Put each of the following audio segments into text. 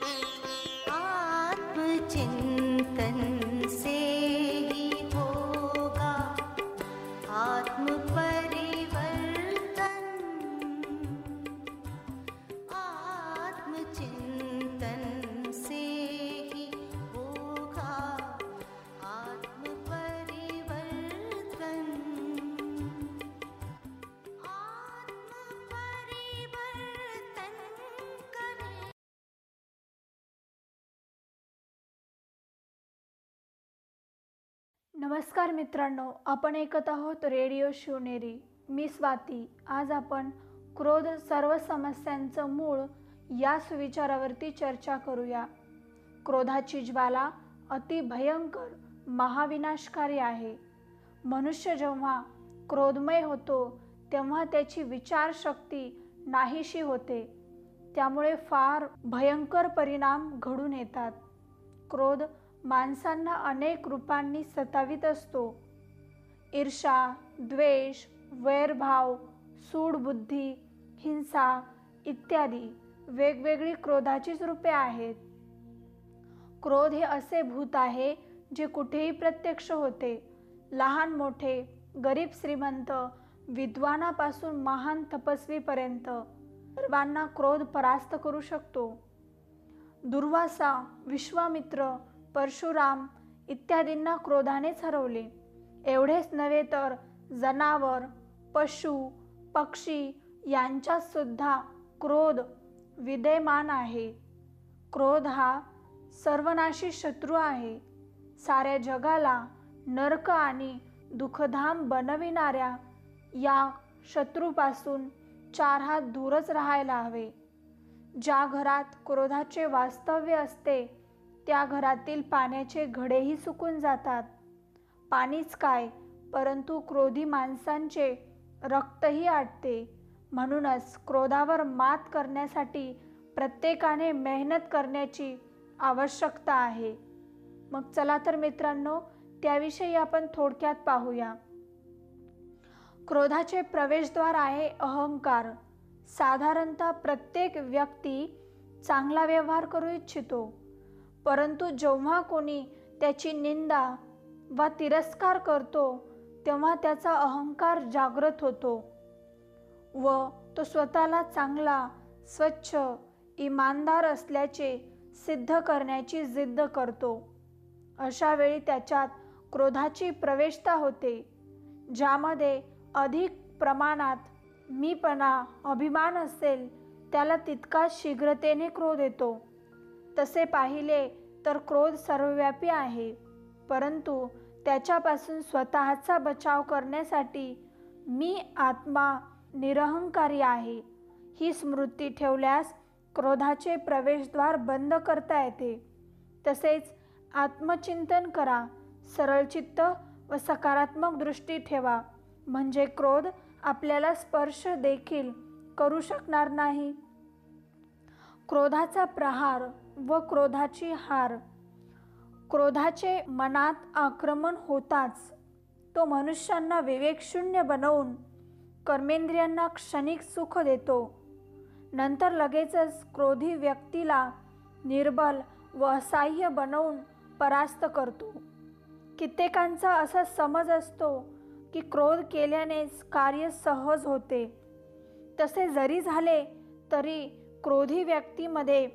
Bye. नमस्कार मित्रांनो आपण ऐकत आहोत रेडिओ शिवनेरी. मी स्वाती. आज आपण क्रोध सर्व समस्यांचं मूळ या सुविचारावरती चर्चा करूया. क्रोधाची ज्वाला अति भयंकर महाविनाशकारी आहे. मनुष्य जेव्हा क्रोधमय होतो तेव्हा त्याची विचारशक्ती नाहीशी होते. त्यामुळे फार भयंकर परिणाम घडून येतात. क्रोध माणसांना अनेक रूपांनी सतावित असतो. ईर्षा द्वेष वैरभाव सूडबुद्धी हिंसा इत्यादी वेगवेगळी क्रोधाचीच रूपे आहेत. क्रोध हे असे भूत आहे जे कुठेही प्रत्यक्ष होते. लहान मोठे गरीब श्रीमंत विद्वानापासून महान तपस्वीपर्यंत सर्वांना क्रोध परास्त करू शकतो. दुर्वासा विश्वामित्र परशुराम इत्यादींना क्रोधानेच हरवले. एवढेच नव्हे तर जनावर पशु पक्षी यांच्यातसुद्धा क्रोध विद्यमान आहे. क्रोध हा सर्वनाशी शत्रू आहे. साऱ्या जगाला नरक आणि दुःखधाम बनविणाऱ्या या शत्रूपासून चार हात दूरच राहायला हवे. ज्या घरात क्रोधाचे वास्तव्य असते त्या घरातील पाण्याचे घडेही सुकून जातात. पाणीच काय परंतु क्रोधी माणसांचे रक्तही आटते. म्हणूनच क्रोधावर मात करण्यासाठी प्रत्येकाने मेहनत करण्याची आवश्यकता आहे. मग चला तर मित्रांनो त्याविषयी आपण थोडक्यात पाहूया. क्रोधाचे प्रवेशद्वार आहे अहंकार. साधारणतः प्रत्येक व्यक्ती चांगला व्यवहार करू इच्छितो. परंतु जेव्हा कोणी त्याची निंदा वा तिरस्कार करतो तेव्हा त्याचा अहंकार जागृत होतो व तो स्वतःला चांगला स्वच्छ इमानदार असल्याचे सिद्ध करण्याची जिद्द करतो. अशा वेळी त्याच्यात क्रोधाची प्रवेशता होते ज्यामध्ये अधिक प्रमाणात मीपणा अभिमान असेल त्याला तितका शीघ्रतेने क्रोध येतो. तसे पाहिले तर क्रोध सर्वव्यापी आहे. परंतु त्याच्यापासून स्वतःचा बचाव करण्यासाठी मी आत्मा निरहंकारी आहे. ही स्मृती ठेवल्यास क्रोधाचे प्रवेशद्वार बंद करता येते. तसेच आत्मचिंतन करा सरळचित्त व सकारात्मक दृष्टी ठेवा. म्हणजे क्रोध आपल्याला स्पर्श देखील करू शकणार नाही. क्रोधाचा प्रहार व क्रोधाची हार. क्रोधाचे मनात आक्रमण होताच. तो मनुष्यांना विवेकशून्य बनवून कर्मेंद्रियांना क्षणिक सुख देतो. नंतर लगेचच क्रोधी व्यक्तीला निर्बल व असह्य बनवून परास्त करतो. कित्येकांचा असा समज असतो की क्रोध केल्यानेच कार्य सहज होते. तसे जरी झाले तरी क्रोधी व्यक्तीमध्ये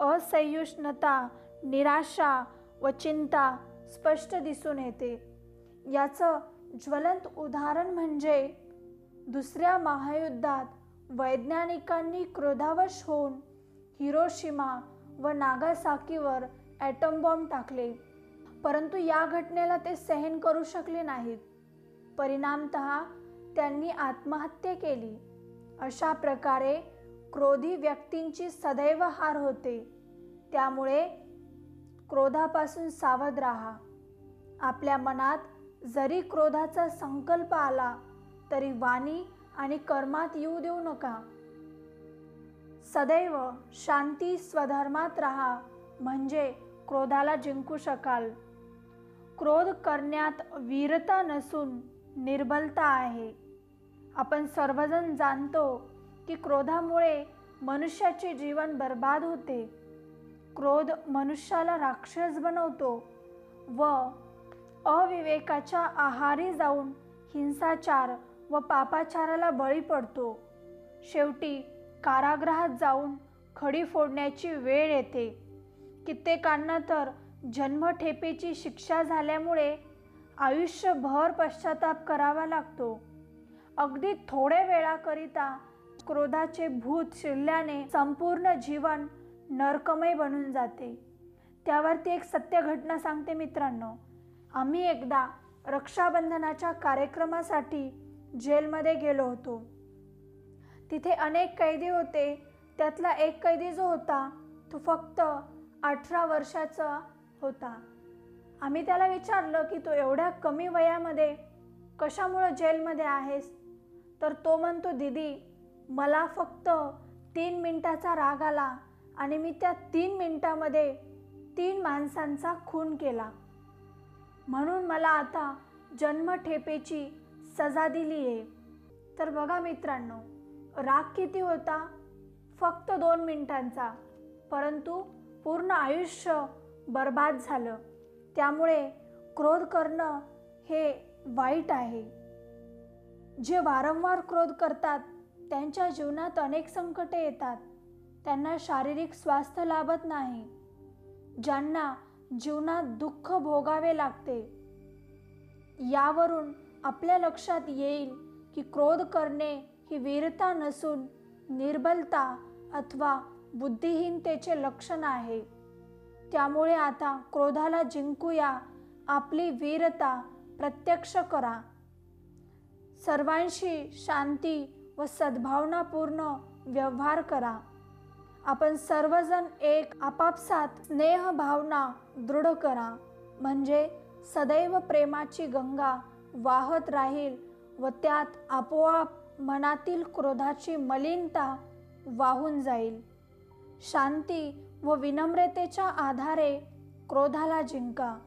असंयुष्णता निराशा व चिंता स्पष्ट दिसून येते. याचं ज्वलंत उदाहरण म्हणजे दुसऱ्या महायुद्धात वैज्ञानिकांनी क्रोधावश होऊन हिरोशिमा व नागासाकीवर ॲटम बॉम्ब टाकले. परंतु या घटनेला ते सहन करू शकले नाहीत. परिणामत त्यांनी आत्महत्या केली. अशा प्रकारे क्रोधी व्यक्तींची सदैव हार होते. त्यामुळे क्रोधापासून सावध राहा. आपल्या मनात जरी क्रोधाचा संकल्प आला तरी वाणी आणि कर्मात येऊ देऊ नका. सदैव शांती स्वधर्मात राहा म्हणजे क्रोधाला जिंकू शकाल. क्रोध करण्यात वीरता नसून निर्बलता आहे. आपण सर्वजण जाणतो की क्रोधामुळे मनुष्याचे जीवन बर्बाद होते. क्रोध मनुष्याला राक्षस बनवतो व अविवेकाच्या आहारी जाऊन हिंसाचार व पापाचाराला बळी पडतो. शेवटी कारागृहात जाऊन खडी फोडण्याची वेळ येते. कित्येकांना तर जन्मठेपेची शिक्षा झाल्यामुळे आयुष्यभर पश्चाताप करावा लागतो. अगदी थोड्या वेळाकरिता क्रोधाचे भूत शिरल्याने संपूर्ण जीवन नरकमय बनून जाते. त्यावरती एक सत्य घटना सांगते मित्रांनो. आम्ही एकदा रक्षाबंधनाच्या कार्यक्रमासाठी जेलमध्ये गेलो होतो. तिथे अनेक कैदी होते. त्यातला एक कैदी जो होता तो फक्त अठरा वर्षाचा होता. आम्ही त्याला विचारलं की तो एवढ्या कमी वयामध्ये कशामुळं जेलमध्ये आहेस? तर तो म्हणतो दीदी मला फक्त तीन मिनटाचा राग आला आणि मी त्या तीन मिनटामध्ये तीन माणसांचा खून केला. म्हणून मला आता जन्मठेपेची सजा दिली आहे. तर बघा मित्रांनो राग किती होता? फक्त दोन मिनटांचा. परंतु पूर्ण आयुष्य बर्बाद झालं. त्यामुळे क्रोध करणं हे वाईट आहे. जे वारंवार क्रोध करतात त्यांच्या जीवनात अनेक संकटे येतात. त्यांना शारीरिक स्वास्थ्य लाभत नाही. ज्यांना जीवनात दुःख भोगावे लागते. यावरून आपल्या लक्षात येईल की क्रोध करणे ही वीरता नसून निर्बलता अथवा बुद्धिहीनतेचे लक्षण आहे. त्यामुळे आता क्रोधाला जिंकूया आपली वीरता प्रत्यक्ष करा. सर्वांशी शांती व सद्भावनापूर्ण व्यवहार करा. आपण सर्वजण एक आपापसात स्नेह भावना दृढ करा. म्हणजे सदैव प्रेमाची गंगा वाहत राहील व त्यात आपोआप मनातील क्रोधाची मलिनता वाहून जाईल. शांती व विनम्रतेच्या आधारे क्रोधाला जिंका.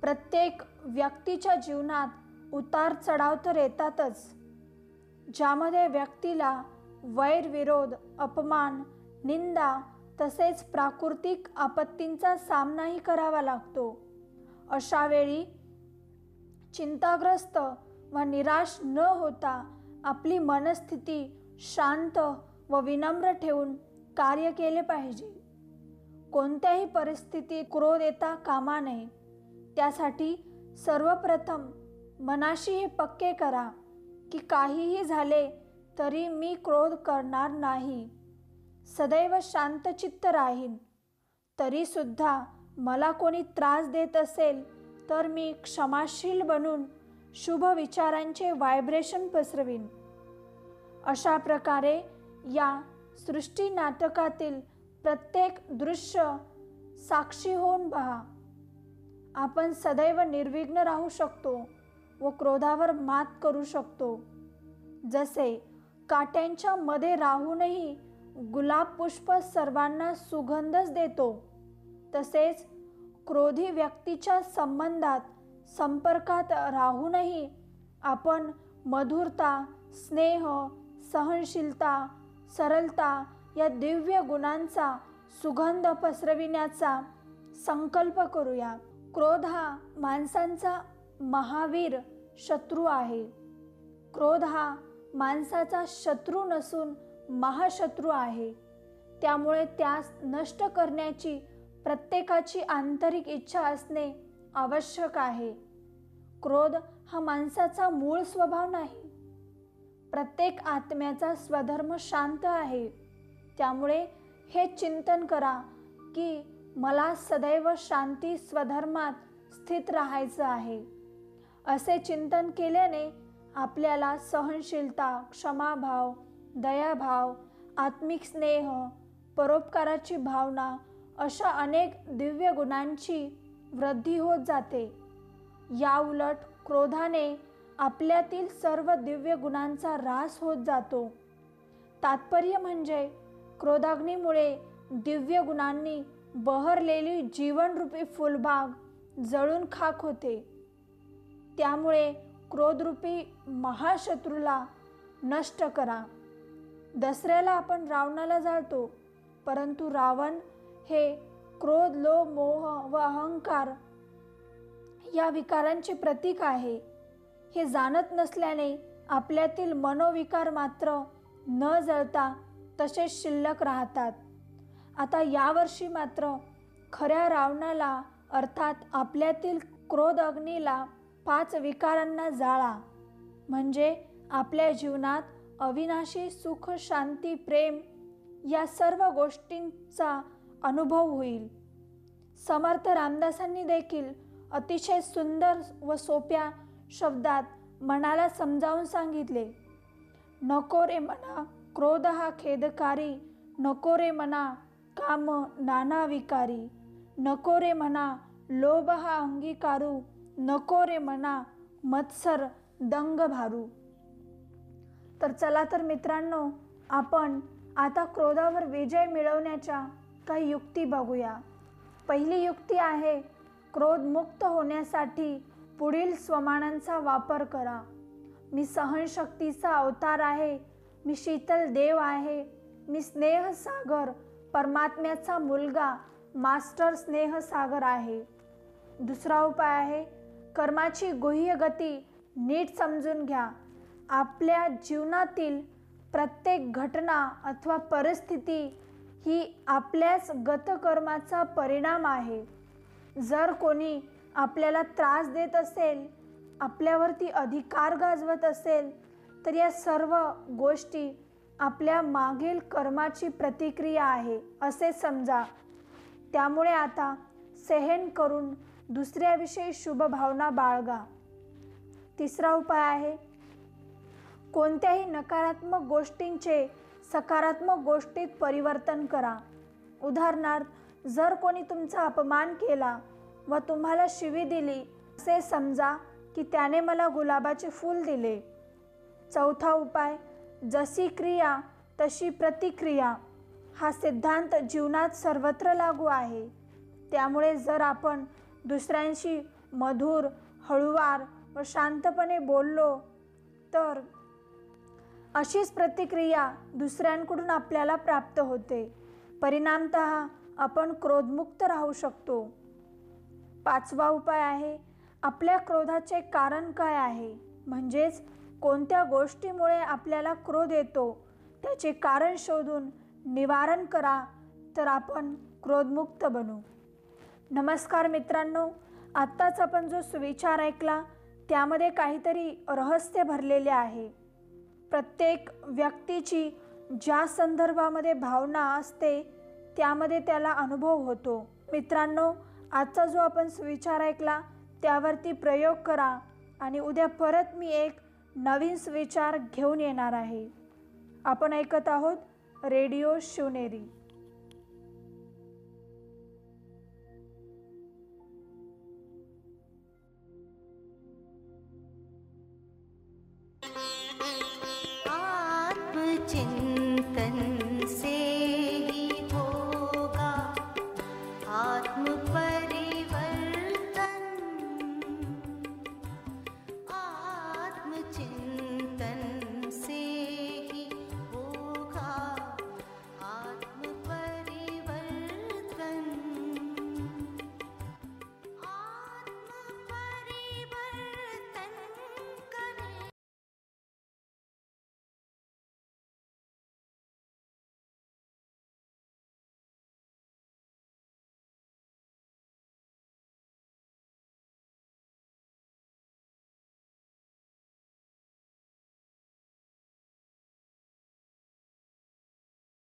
प्रत्येक व्यक्तीच्या जीवनात उतार चढाव तर येतातच. ज्यामध्ये व्यक्तीला वैरविरोध अपमान निंदा तसेच प्राकृतिक आपत्तींचा सामनाही करावा लागतो. अशावेळी चिंताग्रस्त व निराश न होता आपली मनस्थिती शांत व विनम्र ठेवून कार्य केले पाहिजे. कोणत्याही परिस्थितीत क्रोध येता कामा नये. त्यासाठी सर्वप्रथम मनाशी हे पक्के करा. की काहीही झाले तरी मी क्रोध करणार नाही. सदैव शांतचित्त राहीन. तरीसुद्धा मला कोणी त्रास देत असेल तर मी क्षमाशील बनून शुभ विचारांचे व्हायब्रेशन पसरवीन. अशा प्रकारे या सृष्टी नाटकातील प्रत्येक दृश्य साक्षी होऊन पहा. आपण सदैव निर्विघ्न राहू शकतो. व क्रोधावर मात करू शकतो. जसे काट्यांच्या मध्ये राहूनही गुलाब पुष्प सर्वांना सुगंधच देतो तसेच क्रोधी व्यक्तीच्या संबंधात संपर्कात राहूनही आपण मधुरता स्नेह सहनशीलता सरलता या दिव्य गुणांचा सुगंध पसरविण्याचा संकल्प करूया. क्रोध हा माणसांचा महावीर शत्रू आहे. क्रोध हा माणसाचा शत्रू नसून महाशत्रू आहे. त्यामुळे त्यास नष्ट करण्याची प्रत्येकाची आंतरिक इच्छा असणे आवश्यक आहे. क्रोध हा माणसाचा मूळ स्वभाव नाही. प्रत्येक आत्म्याचा स्वधर्म शांत आहे. त्यामुळे हे चिंतन करा की मला सदैव शांती स्वधर्मात स्थित राहायचं आहे. असे चिंतन केल्याने आपल्याला सहनशीलता क्षमाभाव दयाभाव आत्मिक स्नेह परोपकाराची भावना अशा अनेक दिव्य गुणांची वृद्धी होत जाते. या उलट क्रोधाने आपल्यातील सर्व दिव्य गुणांचा ऱ्हास होत जातो. तात्पर्य म्हणजे क्रोधाग्नीमुळे दिव्य गुणांनी बहरलेली जीवनरूपी फुलबाग जळून खाक होते. त्यामुळे क्रोधरूपी महाशत्रूला नष्ट करा. दसऱ्याला आपण रावणाला जाळतो परंतु रावण हे क्रोध लोभ मोह व अहंकार या विकारांचे प्रतीक आहे. हे जाणत नसल्याने आपल्यातील मनोविकार मात्र न जळता तसेच शिल्लक राहतात. आता यावर्षी मात्र खऱ्या रावणाला अर्थात आपल्यातील क्रोध अग्नीला पाच विकारांना जाळा. म्हणजे आपल्या जीवनात अविनाशी सुख शांती प्रेम या सर्व गोष्टींचा अनुभव होईल. समर्थ रामदासांनी देखील अतिशय सुंदर व सोप्या शब्दात मनाला समजावून सांगितले. नको रे मना क्रोध हा खेदकारी नको रे मना काम नाना विकारी. नको रे मना लोभ हा अंगीकारू नको रे मना मत्सर दंग भारू. तर चला तर मित्रांनो आपण आता क्रोधावर विजय मिळवण्याच्या काही युक्ती बघूया. पहिली युक्ती आहे क्रोधमुक्त होण्यासाठी पुढील स्वमानांचा वापर करा. मी सहनशक्तीचा अवतार आहे मी शीतल देव आहे मी स्नेहसागर परमात्म्याचा मुलगा मास्टर स्नेहसागर आहे. दुसरा उपाय आहे कर्माची गुह्य गती नीट समजून घ्या. आपल्या जीवनातील प्रत्येक घटना अथवा परिस्थिती ही आपल्याच गतकर्माचा परिणाम आहे. जर कोणी आपल्याला त्रास देत असेल आपल्यावरती अधिकार गाजवत असेल तर या सर्व गोष्टी आपल्या मागील कर्माची प्रतिक्रिया आहे असे समजा. त्यामुळे आता सहन करून दुसऱ्याविषयी शुभ भावना बाळगा. तिसरा उपाय आहे कोणत्याही नकारात्मक गोष्टींचे सकारात्मक गोष्टीत परिवर्तन करा. उदाहरणार्थ जर कोणी तुमचा अपमान केला व तुम्हाला शिवी दिली असे समजा की त्याने मला गुलाबाचे फूल दिले. चौथा उपाय जशी क्रिया तशी प्रतिक्रिया. हा सिद्धांत जीवनात सर्वत्र लागू आहे. त्यामुळे जर आपण दुसऱ्यांशी मधुर हळुवार व शांतपणे बोललो तर अशीच प्रतिक्रिया दुसऱ्यांकडून आपल्याला प्राप्त होते. परिणामत आपण क्रोधमुक्त राहू शकतो. पाचवा उपाय आहे आपल्या क्रोधाचे कारण काय आहे? म्हणजेच कोणत्या गोष्टीमुळे आपल्याला क्रोध येतो? त्याचे कारण शोधून निवारण करा तर आपण क्रोधमुक्त बनू. नमस्कार मित्रांनो आत्ताच आपण जो सुविचार ऐकला त्यामध्ये काहीतरी रहस्य भरलेले आहे. प्रत्येक व्यक्तीची ज्या संदर्भामध्ये भावना असते त्यामध्ये त्याला अनुभव होतो. मित्रांनो आजचा जो आपण सुविचार ऐकला त्यावरती प्रयोग करा आणि उद्या परत मी एक नवीन सुविचार घेऊन येणार आहे. आपण ऐकत आहोत रेडिओ शिवनेरी.